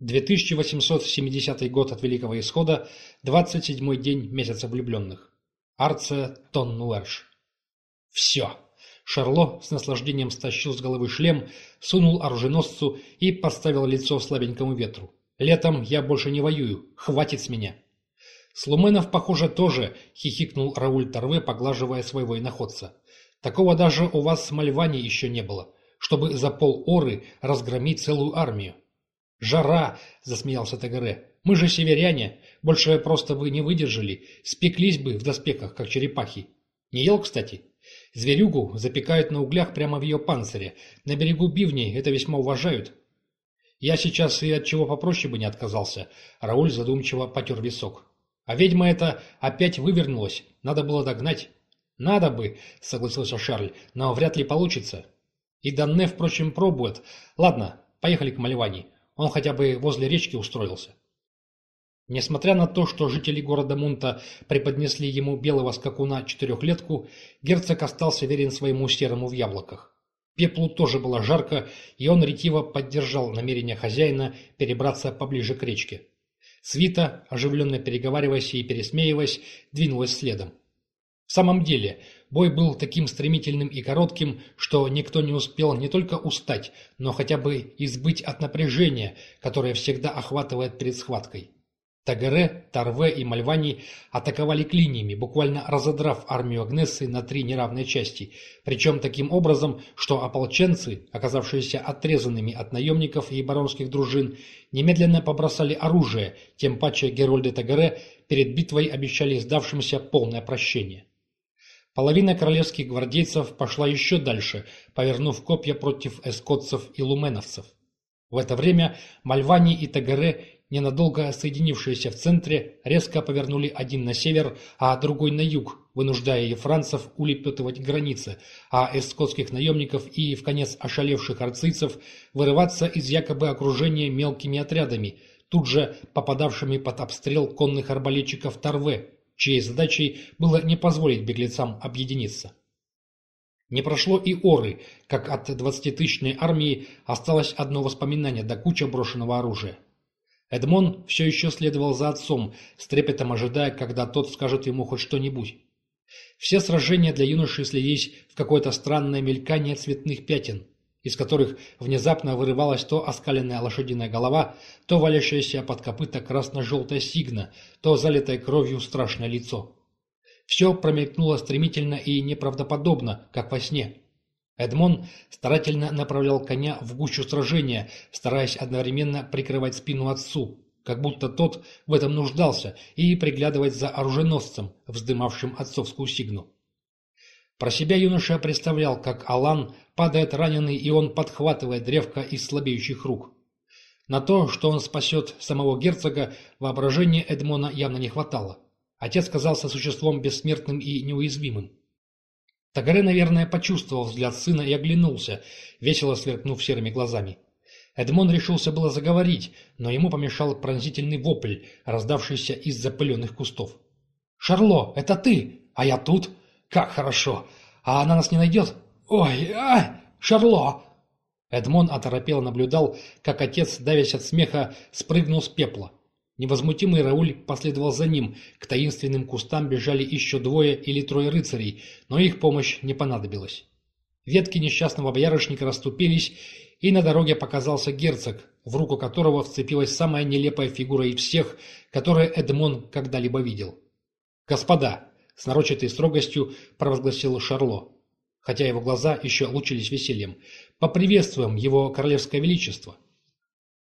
2870 год от Великого Исхода, 27-й день месяца влюбленных. Арция Тоннуэрш. Все. Шарло с наслаждением стащил с головы шлем, сунул оруженосцу и подставил лицо слабенькому ветру. «Летом я больше не воюю. Хватит с меня!» Слуменов, похоже, тоже хихикнул Рауль Торве, поглаживая своего иноходца. «Такого даже у вас с Мальвани еще не было, чтобы за пол оры разгромить целую армию. «Жара!» – засмеялся Тагаре. «Мы же северяне. Больше просто вы не выдержали. Спеклись бы в доспехах, как черепахи. Не ел, кстати?» Зверюгу запекают на углях прямо в ее панцире. На берегу бивней это весьма уважают. Я сейчас и от чего попроще бы не отказался. Рауль задумчиво потер висок. А ведьма эта опять вывернулась. Надо было догнать. Надо бы, согласился Шарль, но вряд ли получится. И Данне, впрочем, пробует. Ладно, поехали к Мальвани. Он хотя бы возле речки устроился. Несмотря на то, что жители города Мунта преподнесли ему белого скакуна четырехлетку, герцог остался верен своему серому в яблоках. Пеплу тоже было жарко, и он ретиво поддержал намерение хозяина перебраться поближе к речке. Свита, оживленно переговариваясь и пересмеиваясь, двинулась следом. В самом деле, бой был таким стремительным и коротким, что никто не успел не только устать, но хотя бы избыть от напряжения, которое всегда охватывает перед схваткой. Тагаре, Тарве и Мальвани атаковали клиниями, буквально разодрав армию Агнессы на три неравные части, причем таким образом, что ополченцы, оказавшиеся отрезанными от наемников и баронских дружин, немедленно побросали оружие, тем паче Герольды Тагаре перед битвой обещали сдавшимся полное прощение. Половина королевских гвардейцев пошла еще дальше, повернув копья против эскотцев и луменовцев. В это время Мальвани и Тагаре, ненадолго соединившиеся в центре, резко повернули один на север, а другой на юг, вынуждая ефранцев улепетывать границы, а эскотских наемников и, в конец ошалевших арцийцев, вырываться из якобы окружения мелкими отрядами, тут же попадавшими под обстрел конных арбалетчиков Торве, чьей задачей было не позволить беглецам объединиться. Не прошло и оры, как от двадцатитысячной армии осталось одно воспоминание до куча брошенного оружия. Эдмон все еще следовал за отцом, с трепетом ожидая, когда тот скажет ему хоть что-нибудь. Все сражения для юноши слились в какое-то странное мелькание цветных пятен – из которых внезапно вырывалась то оскаленная лошадиная голова, то валящаяся под копыта красно-желтая сигна, то залитое кровью страшное лицо. Все промелькнуло стремительно и неправдоподобно, как во сне. Эдмон старательно направлял коня в гущу сражения, стараясь одновременно прикрывать спину отцу, как будто тот в этом нуждался, и приглядывать за оруженосцем, вздымавшим отцовскую сигну. Про себя юноша представлял, как Алан падает раненый, и он подхватывает древко из слабеющих рук. На то, что он спасет самого герцога, воображения Эдмона явно не хватало. Отец казался существом бессмертным и неуязвимым. Тагаре, наверное, почувствовал взгляд сына и оглянулся, весело сверкнув серыми глазами. Эдмон решился было заговорить, но ему помешал пронзительный вопль, раздавшийся из запыленных кустов. «Шарло, это ты! А я тут! Как хорошо! А она нас не найдет? Ой, а, Шарло!» Эдмон оторопел наблюдал, как отец, давясь от смеха, спрыгнул с пепла. Невозмутимый Рауль последовал за ним. К таинственным кустам бежали еще двое или трое рыцарей, но их помощь не понадобилась. Ветки несчастного боярышника расступились, и на дороге показался герцог, в руку которого вцепилась самая нелепая фигура из всех, которые Эдмон когда-либо видел. «Господа!» С нарочатой строгостью провозгласил Шарло, хотя его глаза еще лучились весельем. «Поприветствуем его королевское величество!»